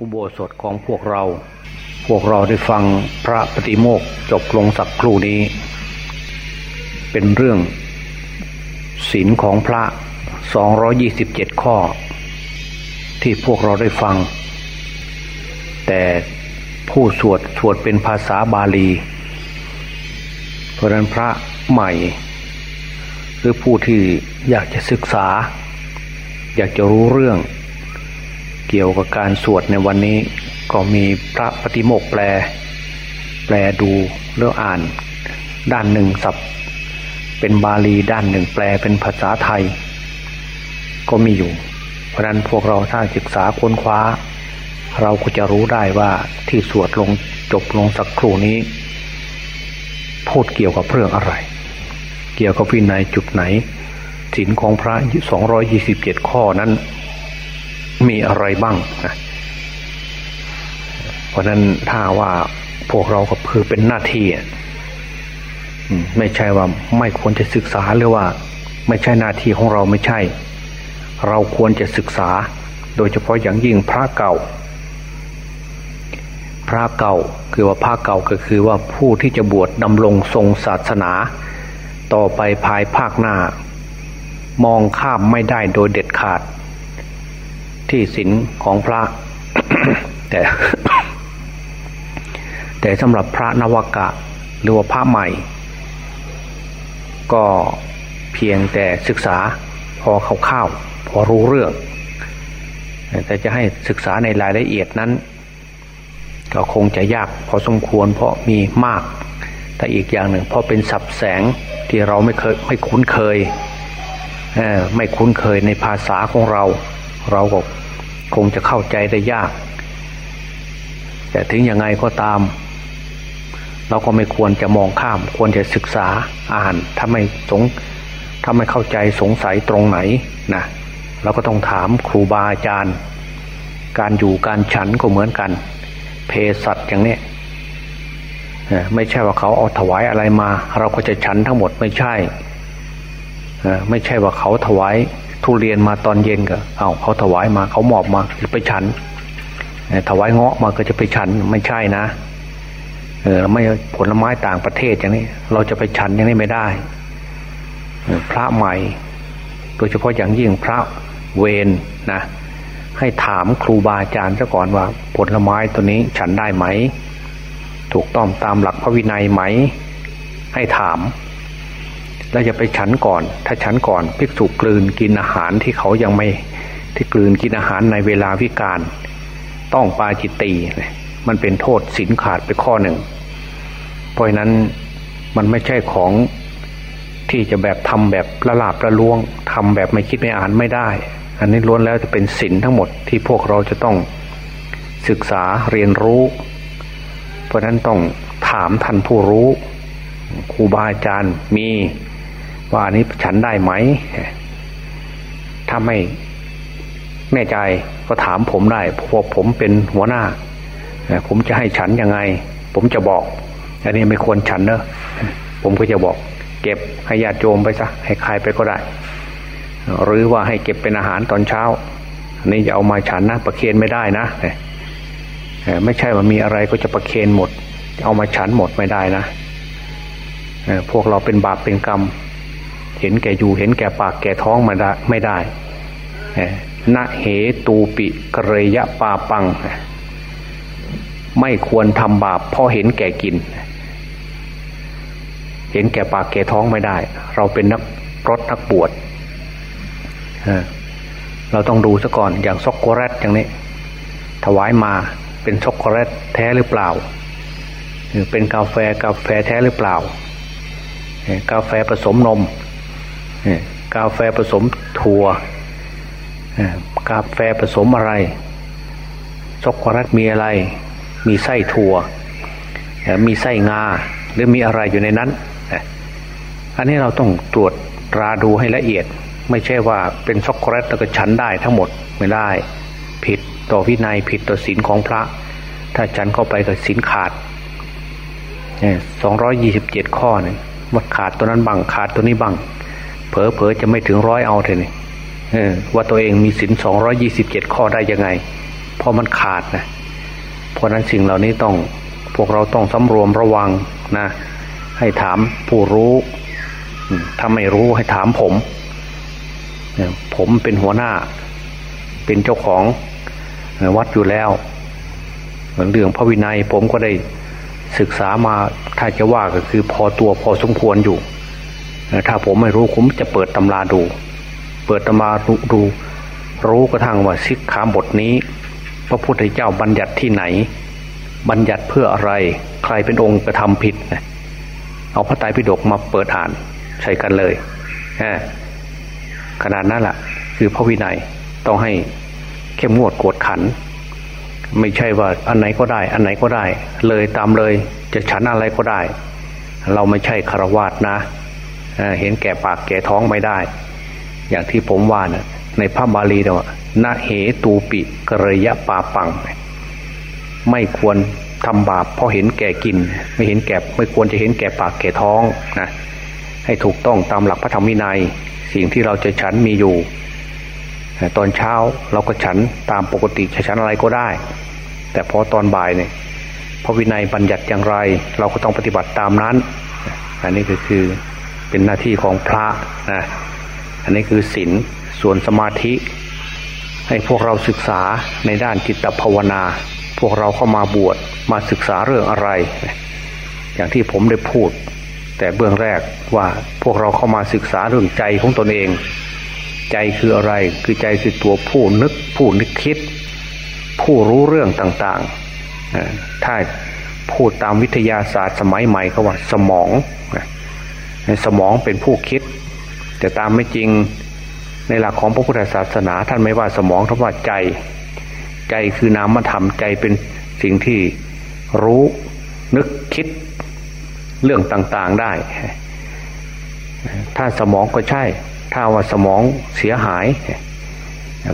อุโบสถของพวกเรา พวกเราได้ฟังพระปฏิโมกจบลงสักครู่นี้ เป็นเรื่องศีลของพระ 227 ข้อ ที่พวกเราได้ฟัง แต่ผู้สวดสวดเป็นภาษาบาลี เพราะนั้นพระใหม่ หรือผู้ที่อยากจะศึกษา อยากจะรู้เรื่อง เกี่ยวกับการสวดในวันนี้ก็มีพระปฏิโมกข์แปล แปลดูแล้วอ่าน ด้านหนึ่งสับเป็นบาลีด้านหนึ่งแปลเป็นภาษาไทย ก็มีอยู่ เพราะนั้นพวกเราถ้าศึกษาค้นคว้า เราก็จะรู้ได้ว่าที่สวดลงจบลงสักครู่นี้ พูดเกี่ยวกับเรื่องอะไร เกี่ยวกับวินัยจุดไหนศีลของพระ227ข้อนั้น มีอะไรบ้างนะเพราะนั้นถ้าว่าพวกเราก็คือเป็นหน้าที่ไม่ใช่ว่าไม่ควรจะศึกษาหรือว่า ไม่ใช่หน้าที่ของเราไม่ใช่ เราควรจะศึกษา โดยเฉพาะอย่างยิ่งพระเก่า พระเก่าคือว่าพระเก่าก็คือว่าผู้ที่จะบวชดำรงทรงศาสนา ต่อไปภายภาคหน้ามองข้ามไม่ได้โดยเด็ดขาด ที่ศีลของพระ แต่ แต่สำหรับพระนวกะหรือว่าพระใหม่ ก็เพียงแต่ศึกษาพอคร่าวๆพอรู้เรื่อง แต่จะให้ศึกษาในรายละเอียดนั้น ก็คงจะยากพอสมควรเพราะมีมาก แต่อีกอย่างหนึ่งเพราะเป็นสับแสงที่เราไม่เคยไม่คุ้นเคยไม่คุ้นเคยในภาษาของเรา เราก็ คงจะเข้าใจได้ยาก แต่ถึงยังไงก็ตาม เราก็ไม่ควรจะมองข้าม ควรจะศึกษาอ่านถ้าไม่สงถ้าไม่เข้าใจสงสัยตรงไหนนะเราก็ต้องถามครูบาอาจารย์ การอยู่การฉันก็เหมือนกัน เพสัตอย่างนี้ไม่ใช่ว่าเขาเอาถวายอะไรมา เราก็จะฉันทั้งหมดไม่ใช่ไม่ใช่ว่าเขาถวาย ทุเรียนมาตอนเย็นก็เอาเขาถวายมาเขามอบมาจะไปฉันถวายเงาะมาก็จะไปฉันไม่ใช่นะเออไม่ผลไม้ต่างประเทศอย่างนี้ เราจะไปฉันอย่างนี้ไม่ได้พระใหม่ โดยเฉพาะอย่างยิ่งพระเวนนะให้ถามครูบาอาจารย์ซะก่อนว่า ผลไม้ตัวนี้ฉันได้ไหม ถูกต้องตามหลักพระวินัยไหม ให้ถาม แล้วจะไปฉันก่อน ถ้าฉันก่อนภิกษุกลืนกินอาหารที่เขายังไม่ที่กลืนกินอาหารในเวลาวิการ ต้องปาจิตตีมันเป็นโทษสินขาดไปข้อหนึ่ง เพราะนั้นมันไม่ใช่ของที่จะแบบทำแบบละลาบละลวงทำแบบไม่คิดไม่อ่านไม่ได้ อันนี้ล้วนแล้วจะเป็นศินทั้งหมดที่พวกเราจะต้องศึกษาเรียนรู้ เพราะนั้นต้องถามท่านผู้รู้ครูบาอาจารย์มี ว่าอันนี้ฉันได้ไหมถ้าไม่แน่ใจก็ถามผมได้เพราะผมเป็นหัวหน้าผมจะให้ฉันยังไง ผมจะบอก อันนี้ไม่ควรฉันเนอะผมก็จะบอก เก็บให้ญาติโยมไปซะให้ใครไปก็ได้ หรือว่าให้เก็บเป็นอาหารตอนเช้าอันนี้อย่าเอามาฉันนะประเคนไม่ได้นะไม่ใช่ว่ามีอะไรก็จะประเคนหมด เอามาฉันหมดไม่ได้นะพวกเราเป็นบาปเป็นกรรม เห็นแก่อยู่เห็นแก่ปากแก่ท้องมาได้ไม่ได้นะเหตูปิกเรยะปาปัง ไม่ควรทำบาปเพราะเห็นแก่กิน เห็นแก่ปากแก่ท้องไม่ได้ เราเป็นนักรถนักบวชเราต้องดูซะก่อนอย่างช็อกโกแลตอย่างนี้ ถวายมาเป็นช็อกโกแลตแท้หรือเปล่า หรือเป็นกาแฟกาแฟแท้หรือเปล่า กาแฟผสมนม กาแฟผสมถั่วกาแฟผสมอะไรช็อกโกแลตมีอะไร มีไส้ถั่ว มีไส้งา หรือมีอะไรอยู่ในนั้น อันนี้เราต้องตรวจตราดูให้ละเอียด ไม่ใช่ว่าเป็นช็อกโกแลตแล้วก็ฉันได้ทั้งหมดไม่ได้ ผิดต่อวินัยผิดต่อศีลของพระ ถ้าฉันเข้าไปกับศีลขาดสองร้อยยี่สิบเจ็ดข้อเนี่ยมันขาดตัวนั้นบังขาดตัวนี้บัง เผลอเผลอจะไม่ถึงร้อยเอาเถอะนี่ว่าตัวเองมีสินสองร้อยี่สิบเจ็ดข้อได้ยังไง เพราะมันขาดนะเพราะนั้นสิ่งเหล่านี้ต้องพวกเราต้องสำรวมระวังนะ ให้ถามผู้รู้ถ้าไม่รู้ให้ถามผม ผมเป็นหัวหน้า เป็นเจ้าของวัดอยู่แล้วเรื่องพระวินัยผมก็ได้ศึกษามาถ้าจะว่าก็คือพอตัวพอสมควรอยู่ ถ้าผมไม่รู้ผมจะเปิดตำราดู เปิดตำราดูดู รู้กระทั่งว่าสิกขาบทนี้ พระพุทธเจ้าบัญญัติที่ไหน บัญญัติเพื่ออะไร ใครเป็นองค์กระทำผิดนะเอาพระไตรปิฎกมาเปิดอ่านใส่กันเลยขนาดนั้นแหละคือพระวินัยต้องให้เข้มงวดกวดขัน ไม่ใช่ว่าอันไหนก็ได้ อันไหนก็ได้ เลยตามเลยจะฉันอะไรก็ได้ เราไม่ใช่คารวาสนะ เห็นแก่ปากแก่ท้องไม่ได้ อย่างที่ผมว่านะในพระบาลีเนี่ยนาเหตูปิกระยะปาปัง ไม่ควรทำบาปเพราะเห็นแก่กิน ไม่เห็นแก่ไม่ควรจะเห็นแก่ปากแก่ท้องนะให้ถูกต้องตามหลักพระธรรมวินัย สิ่งที่เราจะฉันมีอยู่ ตอนเช้าเราก็ฉันตามปกติจะฉันอะไรก็ได้ แต่พอตอนบ่ายเนี่ยพระวินัยบัญญัติอย่างไร เราก็ต้องปฏิบัติตามนั้น อันนี้ก็คือ เป็นหน้าที่ของพระนะอันนี้คือศีลส่วนสมาธิ ให้พวกเราศึกษาในด้านจิตภาวนา พวกเราเข้ามาบวชมาศึกษาเรื่องอะไร อย่างที่ผมได้พูด แต่เบื้องแรกว่าพวกเราเข้ามาศึกษาเรื่องใจของตนเอง ใจคืออะไรคือใจคือตัวผู้นึกผู้นึกคิด ผู้รู้เรื่องต่างๆถ้าพูดตามวิทยาศาสตร์สมัยใหม่เขาว่าสมอง สมองเป็นผู้คิด แต่ตามไม่จริงในหลักของพระพุทธศาสนา ท่านไม่ว่าสมองท่านว่าใจ ใจคือนามธรรมใจเป็นสิ่งที่รู้นึกคิดเรื่องต่างๆได้ ถ้าสมองก็ใช่ ถ้าว่าสมองเสียหาย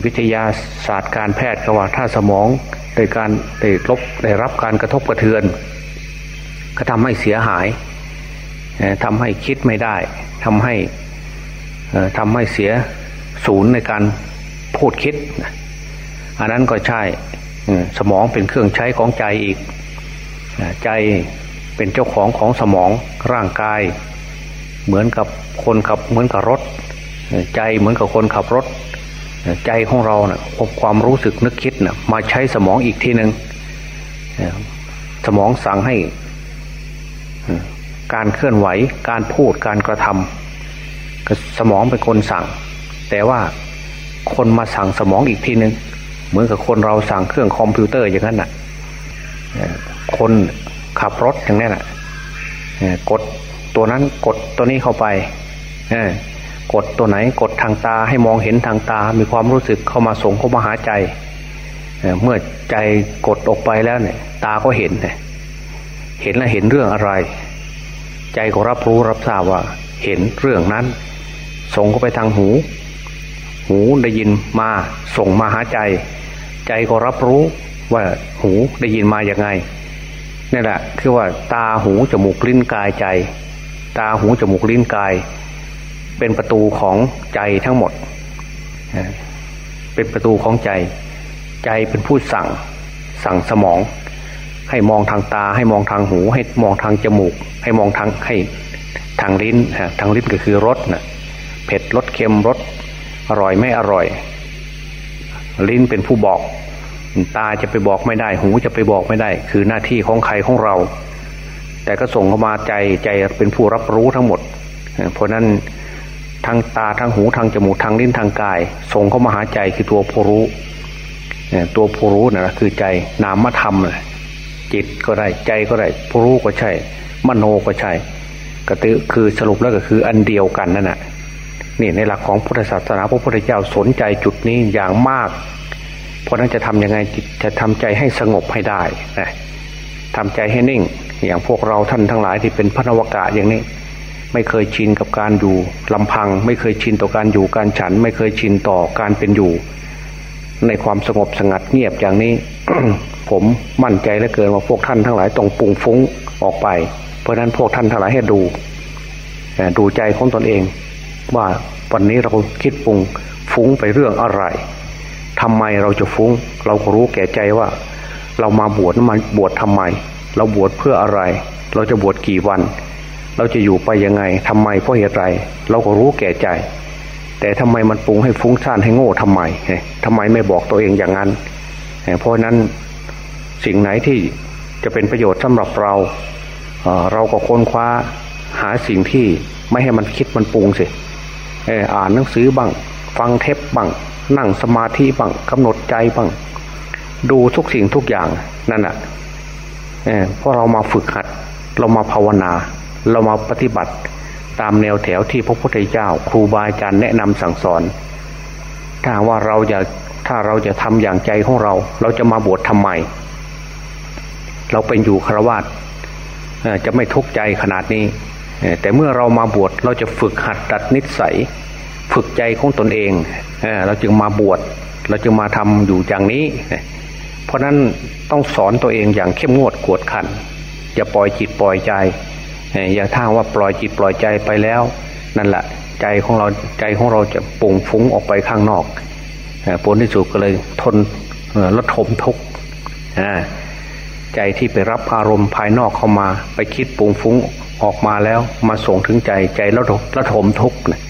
วิทยาศาสตร์การแพทย์ก็ว่า ถ้าสมองได้การได้ลบได้รับการกระทบกระเทือน ก็ทำให้เสียหาย ทำให้คิดไม่ได้ทำให้ทำให้เสียศูนย์ในการพูดคิด อันนั้นก็ใช่สมองเป็นเครื่องใช้ของใจอีก ใจเป็นเจ้าของของสมองร่างกาย เหมือนกับคนขับเหมือนกับรถ ใจเหมือนกับคนขับรถ ใจของเราเนะ่ยความรู้สึกนึกคิดนะ่ะมาใช้สมองอีกทีหนึ่งสมองสั่งให้ การเคลื่อนไหว การพูดการกระทำสมองเป็นคนสั่ง แต่ว่าคนมาสั่งสมองอีกทีหนึ่งเหมือนกับคนเราสั่งเครื่องคอมพิวเตอร์อย่างนั้นน่ะคนขับรถอย่างนี้น่ะกดตัวนั้นกดตัวนี้เข้าไปกดตัวไหนกดทางตาให้มองเห็นทางตา มีความรู้สึกเข้ามาส่งเข้ามาหาใจเมื่อใจกดออกไปแล้วเนี่ย ตาก็เห็นเนี่ยเห็นแล้วเห็นเรื่องอะไร ใจก็รับรู้รับทราบว่า เห็นเรื่องนั้น ส่งเข้าไปทางหู หูได้ยินมาส่งมาหาใจ ใจก็รับรู้ว่าหูได้ยินมาอย่างไงนี่แหละคือว่าตาหูจมูกลิ้นกายใจ ตาหูจมูกลิ้นกาย เป็นประตูของใจทั้งหมด เป็นประตูของใจ ใจเป็นผู้สั่งสั่งสมอง ให้มองทางตา ให้มองทางหู ให้มองทางจมูก ให้มองทางให้ทางลิ้นทางลิ้นก็คือรสนะเผ็ดรสเค็มรสอร่อยไม่อร่อย ลิ้นเป็นผู้บอก ตาจะไปบอกไม่ได้ หูจะไปบอกไม่ได้ คือหน้าที่ของใครของเรา แต่ก็ส่งเข้ามาใจใจเป็นผู้รับรู้ทั้งหมด เพราะนั้นทางตาทางหูทางจมูกทางลิ้นทางกาย ส่งเข้ามาหาใจคือตัวผู้รู้ตัวผู้รู้นะคือใจนามธรรม จิตก็ได้ใจก็ได้ผู้รู้ก็ใช่ มโนก็ใช่ก็คือสรุปแล้วก็คืออันเดียวกันนั่นแหะนี่ในหลักของพุทธศาสนาพระพุทธเจ้าสนใจจุดนี้อย่างมาก เพราะนั้นจะทํำยังไงจะทำใจให้สงบให้ได้นะทำใจให้นิ่ง อย่างพวกเราท่านทั้งหลายที่เป็นพระนวกะอย่างนี้ ไม่เคยชินกับการอยู่ลำพัง ไม่เคยชินต่อการอยู่การฉัน ไม่เคยชินต่อการเป็นอยู่ ในความสงบสงัดเงียบอย่างนี้ ผมมั่นใจเหลือเกินว่าพวกท่านทั้งหลายต้องปุงฟุ้งออกไป เพราะนั้นพวกท่านทั้งหลายให้ดูดูใจของตนเอง ว่าวันนี้เราคิดปุงฟุ้งไปเรื่องอะไรทำไมเราจะฟุง้ง เราก็รู้แก่ใจว่า เรามาบวชมาบวชทำไม เราบวชเพื่ออะไร เราจะบวชกี่วัน เราจะอยู่ไปยังไงทำไมเพราะเหตุไร เราก็รู้แก่ใจ แต่ทำไมมันปรุงให้ฟุ้งซ่านให้โง่ทำไมทำไมไม่บอกตัวเองอย่างนั้น เพราะนั้นสิ่งไหนที่จะเป็นประโยชน์สำหรับเราเราก็ค้นคว้าหาสิ่งที่ไม่ให้มันคิดมันปรุงสิอ่านหนังสือบ้างฟังเทปบ้างนั่งสมาธิบ้างกำหนดใจบ้างดูทุกสิ่งทุกอย่างนั่นแหะเพราะเรามาฝึกหัด เรามาภาวนา เรามาปฏิบัติ ตามแนวแถวที่พระพุทธเจ้า ครูบาอาจารย์แนะนำสั่งสอน ถ้าว่าเราจะถ้าเราจะทำอย่างใจของเรา เราจะมาบวชทำไม เราเป็นอยู่ครวาตจะไม่ทุกข์ใจขนาดนี้ แต่เมื่อเรามาบวชเราจะฝึกหัดดัดนิสัย ฝึกใจของตนเอง เราจึงมาบวชเราจึงมาทำอยู่อย่างนี้ เพราะนั้นต้องสอนตัวเองอย่างเข้มงวดกวดขันอย่าปล่อยจิตปล่อยใจ อย่าท่าว่าปล่อยจิตปล่อยใจไปแล้ว นั่นแหละใจของเราใจของเราจะปุ่งฟุ้งออกไปข้างนอกผลที่สุดก็เลยทนลดทมทุกข์ใจที่ไปรับอารมณ์ภายนอกเข้ามา ไปคิดปุ่งฟุ้งออกมาแล้ว มาส่งถึงใจใจแล้วละทมทุกข์เนี่ย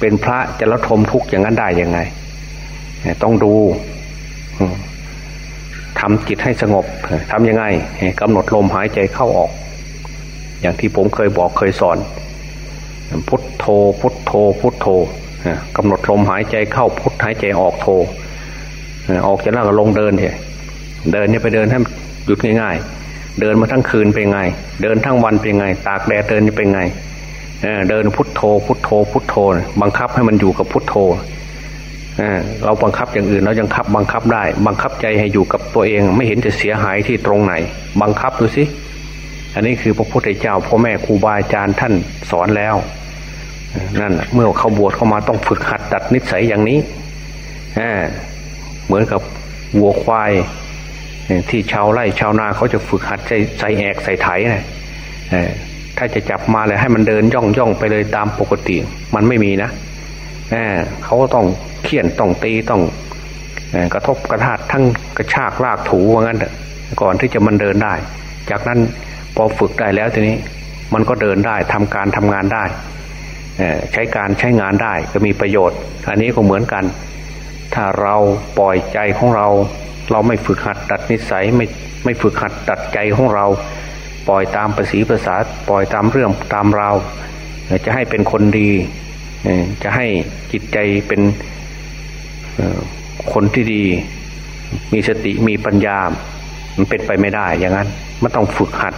เป็นพระจะละทมทุกข์อย่างนั้นได้ยังไงต้องดูทำจิตให้สงบทำยังไงกำหนดลมหายใจเข้าออก อย่างที่ผมเคยบอกเคยสอน พุทโธ พุทโธ พุทโธกำหนดลมหายใจเข้าพุทหายใจออกโธออกจากนั้นก็ลงเดินเถอะเดินเนี่ยไปเดินให้หยุดง่ายๆ เดินมาทั้งคืนเป็นไง เดินทั้งวันเป็นไง ตากแดดเดินเป็นไงเดินพุทโธ พุทโธ พุทโธ บังคับให้มันอยู่กับพุทโธเราบังคับอย่างอื่นเรายังคับบังคับได้ บังคับใจให้อยู่กับตัวเอง ไม่เห็นจะเสียหายที่ตรงไหน บังคับดูสิ อันนี้คือพระพุทธเจ้าพ่อแม่ครูบาอาจารย์ท่านสอนแล้วนั่นเมื่อเขาบวชเข้ามาต้องฝึกหัดดัดนิสัยอย่างนี้เหมือนกับวัวควายที่ชาวไร่ชาวนาเขาจะฝึกหัดใส่ใส่แอกใส่ไถนะถ้าจะจับมาเลยให้มันเดินย่องย่องไปเลยตามปกติ มันไม่มีนะเขาก็ต้องเขี่ยนต้องตีต้องกระทบกระทาดทั้งกระชากลากถูว่างั้นก่อนที่จะมันเดินได้ จากนั้น พอฝึกได้แล้วทีนี้มันก็เดินได้ทำการทำงานได้ใช้การใช้งานได้ก็มีประโยชน์ อันนี้ก็เหมือนกัน ถ้าเราปล่อยใจของเรา เราไม่ฝึกหัดดัดนิสัยไม่ไม่ฝึกหัดดัดใจของเรา ปล่อยตามภาษีภาษาปล่อยตามเรื่องตามเราจะให้เป็นคนดีจะให้จิตใจเป็นคนที่ดี มีสติมีปัญญา มันเป็นไปไม่ได้อย่างนั้นมันต้องฝึกหัด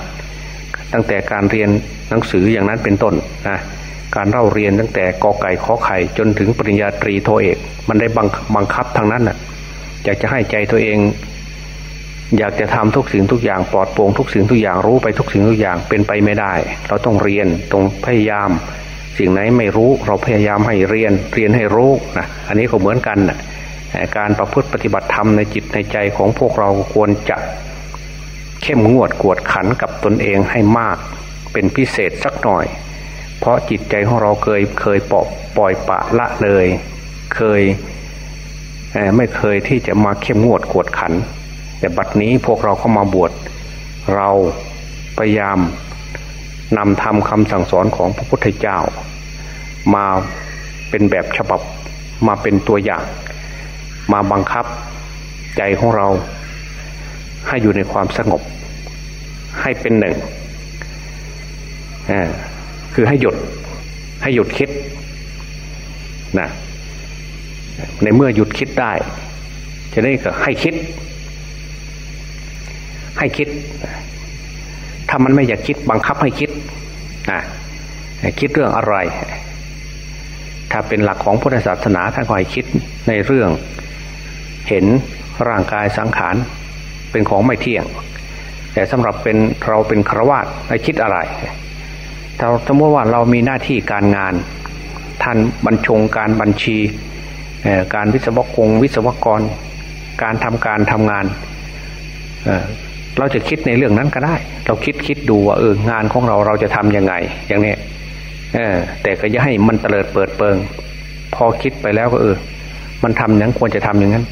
ตั้งแต่การเรียนหนังสืออย่างนั้นเป็นต้นนะการเล่าเรียนตั้งแต่กอไก่ขอไข่จนถึงปริญญาตรีโทเอก มันได้บังบังคับทางนั้นน่ะอยากจะให้ใจตัวเอง อยากจะทำทุกสิ่งทุกอย่างปลอดโปร่งทุกสิ่งทุกอย่างรู้ไปทุกสิ่งทุกอย่างเป็นไปไม่ได้ เราต้องเรียนตรงพยายาม สิ่งไหนไม่รู้เราพยายามให้เรียนเรียนให้รู้นะอันนี้ก็เหมือนกันนะการประพฤติปฏิบัติธรรมในจิตในใจของพวกเราควรจะ เข้มงวดกวดขันกับตนเองให้มากเป็นพิเศษสักหน่อย เพราะจิตใจของเราเคยเคยปล่อยปล่อยปะละเลย เคยไม่เคยที่จะมาเข้มงวดกวดขัน แต่บัดนี้พวกเราเข้ามาบวชเราพยายามนำทำคำสั่งสอนของพระพุทธเจ้า มาเป็นแบบฉบับมาเป็นตัวอย่าง มาบังคับใจของเรา ให้อยู่ในความสงบ ให้เป็นหนึ่งคือให้หยุดให้หยุดคิดนะในเมื่อหยุดคิดได้ จะได้ก็ให้คิด ให้คิด ถ้ามันไม่อยากคิดบังคับให้คิดนะคิดเรื่องอะไร ถ้าเป็นหลักของพุทธศาสนาท่านก็ให้คิดในเรื่อง เห็นร่างกายสังขาร เป็นของไม่เที่ยง แต่สำหรับเป็นเราเป็นครวาตให้คิดอะไรถ้าสมมติว่าเรามีหน้าที่การงาน ท่านบรรชงการบัญชีการวิศวกรวิศวกร การทำการทำงานเราจะคิดในเรื่องนั้นก็ได้ เราคิดคิดดูว่าเอองานของเราเราจะทํำยังไง อย่างนี้แต่ก็จะให้มันเตลิดเปิดเปิง พอคิดไปแล้วก็เออ มันทำอย่างควรจะทำอย่างนั้น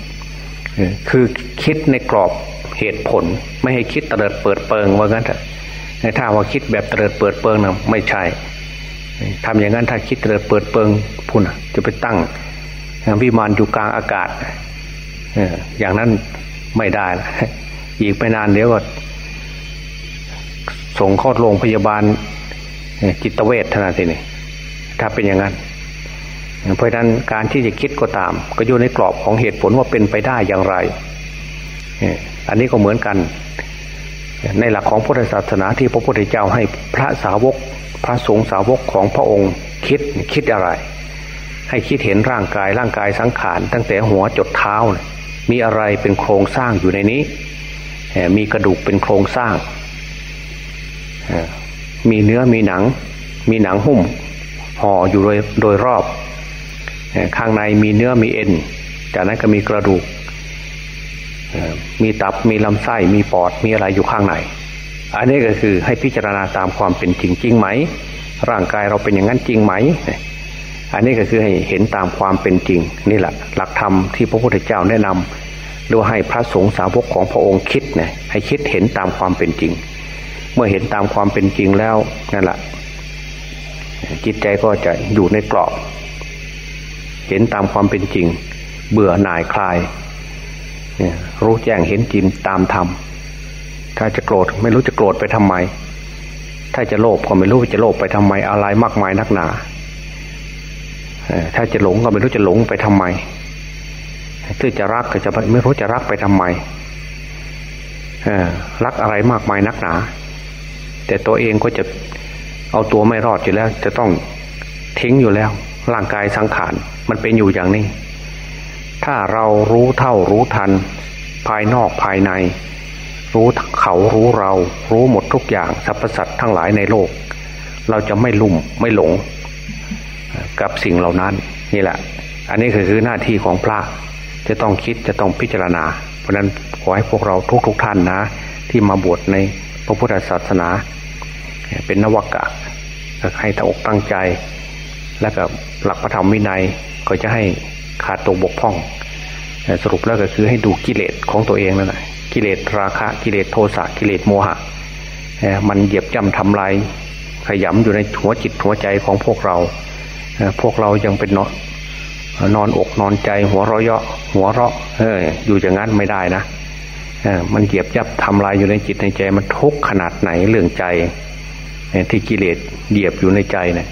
คือคิดในกรอบ เหตุผล ไม่ให้คิดเตลิดเปิดเปิงว่างั้นแต่ถ้าว่าคิดแบบเตลิดเปิดเปิงนะไม่ใช่ทำอย่างนั้นถ้าคิดเตลิดเปิดเปิงพุ่นจะไปตั้งวิมานอยู่กลางอากาศอย่างนั้นไม่ได้อีกไม่นานเดี๋ยวก็ส่งเข้าโรงพยาบาลจิตเวชทนาทีนี่ถ้าเป็นอย่างนั้น เพราะนั้นการที่จะคิดก็ตาม ก็อยู่ในกรอบของเหตุผลว่าเป็นไปได้อย่างไร อันนี้ก็เหมือนกัน ในหลักของพุทธศาสนาที่พระพุทธเจ้าให้พระสาวก พระสงฆ์สาวกของพระองค์คิดคิดอะไร ให้คิดเห็นร่างกายร่างกายสังขารตั้งแต่หัวจดเท้า มีอะไรเป็นโครงสร้างอยู่ในนี้ มีกระดูกเป็นโครงสร้าง มีเนื้อมีหนัง มีหนังหุ้มห่ออยู่โดยโดยรอบ ข้างในมีเนื้อมีเอ็น จากนั้นก็มีกระดูก มีตับมีลำไส้มีปอดมีอะไรอยู่ข้างในอันนี้ก็คือให้พิจารณาตามความเป็นจริงจริงไหม ร่างกายเราเป็นอย่างนั้นจริงไหม อันนี้ก็คือให้เห็นตามความเป็นจริง นี่แหละ หลักธรรมที่พระพุทธเจ้าแนะนำหรือให้พระสงฆ์สาวกของพระองค์คิดนะให้คิดเห็นตามความเป็นจริง เมื่อเห็นตามความเป็นจริงแล้วนั่นแหละจิตใจก็จะอยู่ในกรอบ เห็นตามความเป็นจริง เบื่อหน่ายคลาย รู้แจ้งเห็นจริงตามธรรมถ้าจะโกรธไม่รู้จะโกรธไปทำไม ถ้าจะโลภก็ไม่รู้จะโลภไปทำไมอะไรมากมายนักหนาถ้าจะหลงก็ไม่รู้จะหลงไปทำไมถ้าจะรักก็จะไม่รู้จะรักไปทำไมรักอะไรมากมายนักหนา แต่ตัวเองก็จะเอาตัวไม่รอดอยู่แล้ว จะต้องทิ้งอยู่แล้ว ร่างกายสังขารมันเป็นอยู่อย่างนี้ ถ้าเรารู้เท่ารู้ทัน ภายนอกภายใน รู้เขารู้เรา รู้หมดทุกอย่างสรรพสัตว์ทั้งหลายในโลก เราจะไม่ลุ่มไม่หลง กับสิ่งเหล่านั้นนี่แหละ อันนี้คือคือหน้าที่ของพระจะต้องคิดจะต้องพิจารณา เพราะนั้นขอให้พวกเราทุกๆทท่านนะ ที่มาบวชในพระพุทธศาสนา เป็นนวกะให้ตั้งอกตั้งใจ แล้วก็หลักพระธรรมวินัยก็จะให้ ขาดตกบกพร่อง สรุปแล้วก็คือให้ดูกิเลสของตัวเองนั่นแหละกิเลสราคะกิเลสโทสะกิเลสโมหะมันเหยียบจำทำลายขยำอยู่ในหัวจิตหัวใจของพวกเรา พวกเรายังเป็นนอนนอนอกนอนใจหัวเราะเยาะหัวเราะเอออยู่อย่างนั้นไม่ได้นะมันเหยียบยับทำลายอยู่ในจิตในใจมันทุกขนาดไหนเรื่องใจที่กิเลสเหยียบอยู่ในใจเนะี่ย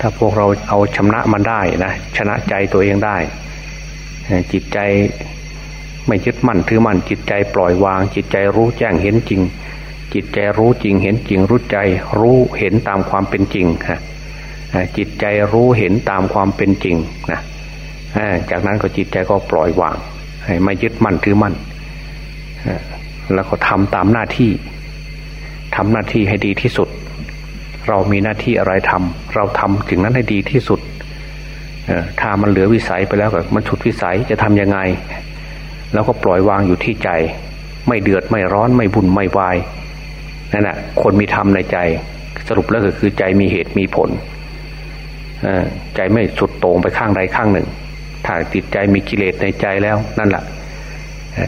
ถ้าพวกเราเอาชนะมันได้นะชนะใจตัวเองได้ จิตใจไม่ยึดมั่นถือมั่นจิตใจปล่อยวาง จิตใจรู้แจ้งเห็นจริง จิตใจรู้จริงเห็นจริงรู้ใจ รู้เห็นตามความเป็นจริงฮะจิตใจรู้เห็นตามความเป็นจริงนะจากนั้นก็จิตใจก็ปล่อยวางไม่ยึดมั่นถือมั่นแล้วก็ทำตามหน้าที่ทำหน้าที่ให้ดีที่สุด เรามีหน้าที่อะไรทำเราทำถึงนั้นให้ดีที่สุด ถ้ามันเหลือวิสัยไปแล้วก็มันฉุดวิสัยจะทํำยังไง แล้วก็ปล่อยวางอยู่ที่ใจ ไม่เดือดไม่ร้อนไม่บุญไม่วายนั่นแหะคนมีธรรมในใจ สรุปแล้วก็คือใจมีเหตุมีผลใจไม่สุดโต่งไปข้างใดข้างหนึ่ง ถ้าจิตใจมีกิเลสในใจแล้วนั่นแหละ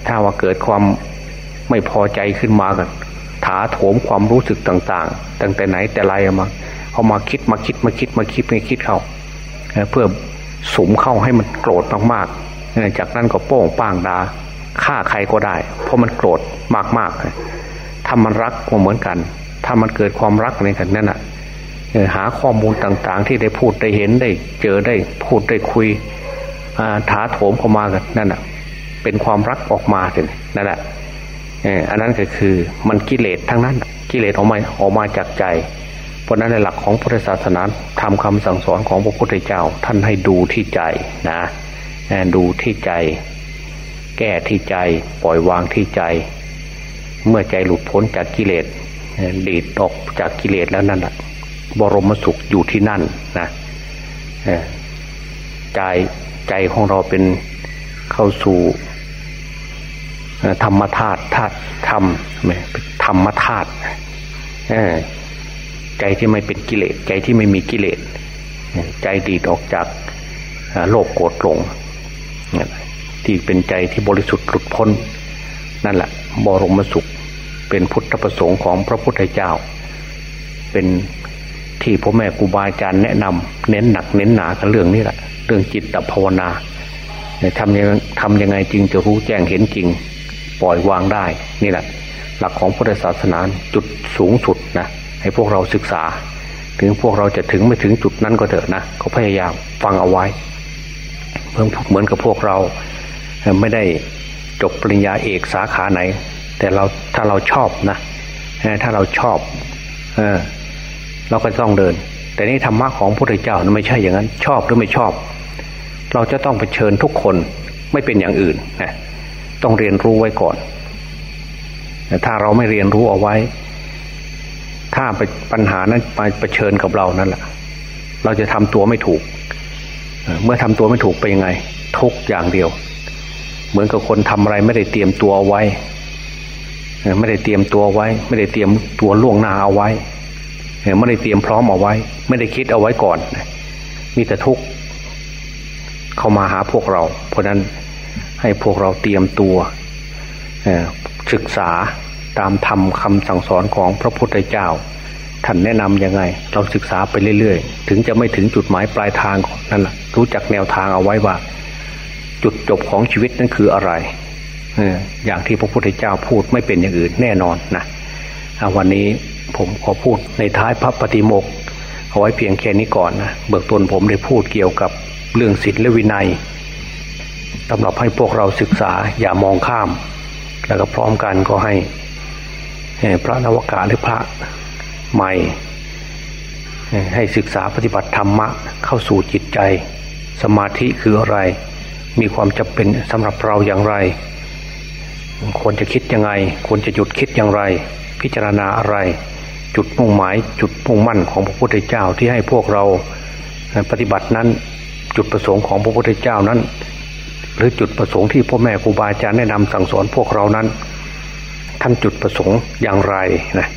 ถ้าว่าเกิดความไม่พอใจขึ้นมากันถาโถมความรู้สึกต่าง ๆ ตั้งแต่ไหนแต่ไรมาเอามาคิดมาคิดมาคิดมาคิดมาคิดเข้า เพื่อสมเข้าให้มันโกรธมากๆ จากนั้นก็โป้งป้างดาฆ่าใครก็ได้ เพราะมันโกรธมากๆถ้ามันรักก็เหมือนกัน ถ้ามันเกิดความรักในกันนั่นหะหาข้อมูลต่างๆ ที่ได้พูดได้เห็นได้ เจอได้พูดได้คุยถาโถมเข้ามากันนั่นแหะเป็นความรักออกมาเลยนั่นแหละอันนั้นก็คือมันกิเลสทั้งนั้นกิเลสออกมาออกมาจากใจ เพราะนั้นในหลักของพุทธศาสนาทำคำสั่งสอนของพระพุทธเจ้า ท่านให้ดูที่ใจนะดูที่ใจ แก้ที่ใจปล่อยวางที่ใจ เมื่อใจหลุดพ้นจากกิเลสดีดออกจากกิเลสแล้วนั่นแหละบรมสุขอยู่ที่นั่นนะใจใจของเราเป็นเข้าสู่ธรรมธาตุธาตุธรรมธรรมธาตุ ใจที่ไม่เป็นกิเลส ใจที่ไม่มีกิเลส ใจดีดออกจากโลกโกรธหลงที่เป็นใจที่บริสุทธิ์หลุดพ้น นั่นแหละบรมสุขเป็นพุทธประสงค์ของพระพุทธเจ้า เป็นที่พ่อแม่ครูบาอาจารย์แนะนำเน้นหนักเน้นหนากับเรื่องนี้แหละเรื่องจิตตภาวนาทำยังทำยังไงจริงจะรู้แจ้งเห็นจริง ปล่อยวางได้นี่แหละ หลักของพุทธศาสนาจุดสูงสุดนะ ให้พวกเราศึกษา ถึงพวกเราจะถึงไม่ถึงจุดนั้นก็เถอะนะก็พยายามฟังเอาไว้เพิ่มเหมือนกับพวกเราไม่ได้จบปริญญาเอกสาขาไหน แต่เราถ้าเราชอบนะถ้าเราชอบเออเราก็ต้องเดิน แต่นี่ธรรมะของพระพุทธเจ้าไม่ใช่อย่างนั้น ชอบหรือไม่ชอบ เราจะต้องไปเชิญทุกคนไม่เป็นอย่างอื่นนะต้องเรียนรู้ไว้ก่อนแต่ถ้าเราไม่เรียนรู้เอาไว้ ถ้าปัญหานั้นไปเผชิญกับเรานั่นแหละ เราจะทำตัวไม่ถูก เมื่อทำตัวไม่ถูกไปยังไง ทุกอย่างเดียว เหมือนกับคนทำอะไรไม่ได้เตรียมตัวเอาไว้ ไม่ได้เตรียมตัวไว้ ไม่ได้เตรียมตัวล่วงหน้าเอาไว้ ไม่ได้เตรียมพร้อมเอาไว้ ไม่ได้คิดเอาไว้ก่อน มีแต่ทุกเข้ามาหาพวกเรา เพราะนั้นให้พวกเราเตรียมตัวศึกษา ตามธรรมคำสั่งสอนของพระพุทธเจ้า ท่านแนะนํำยังไง เราศึกษาไปเรื่อยๆ ถึงจะไม่ถึงจุดหมายปลายทางนั่นแหละรู้จักแนวทางเอาไว้ว่า จุดจบของชีวิตนั้นคืออะไรอย่างที่พระพุทธเจ้าพูดไม่เป็นอย่างอื่นแน่นอนนะวันนี้ผมขอพูดในท้ายพระปฏิโมกเอาไว้เพียงแค่นี้ก่อนนะเบื้องต้นผมได้พูดเกี่ยวกับเรื่องศีลและวินัยสำหรับให้พวกเราศึกษาอย่ามองข้าม แล้วก็พร้อมกันก็ให้ พระนวากาหรือพระใหม่ ให้ศึกษาปฏิบัติธรรมะเข้าสู่จิตใจ สมาธิคืออะไร มีความจำเป็นสำหรับเราอย่างไร ควรจะคิดยังไง ควรจะหยุดคิดอย่างไร พิจารณาอะไร จุดมุ่งหมายจุดมุ่งมั่นของพระพุทธเจ้าที่ให้พวกเราปฏิบัตินั้นจุดประสงค์ของพระพุทธเจ้านั้น หรือจุดประสงค์ที่พ่อแม่ครูบาอาจารย์แนะนำสั่งสอนพวกเรานั้น ท่านจุดประสงค์อย่างไรนะ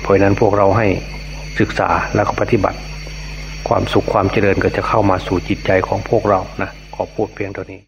เพราะนั้นพวกเราให้ศึกษาแล้วก็ปฏิบัติ ความสุขความเจริญก็จะเข้ามาสู่จิตใจของพวกเรานะขอพูดเพียงเท่านี้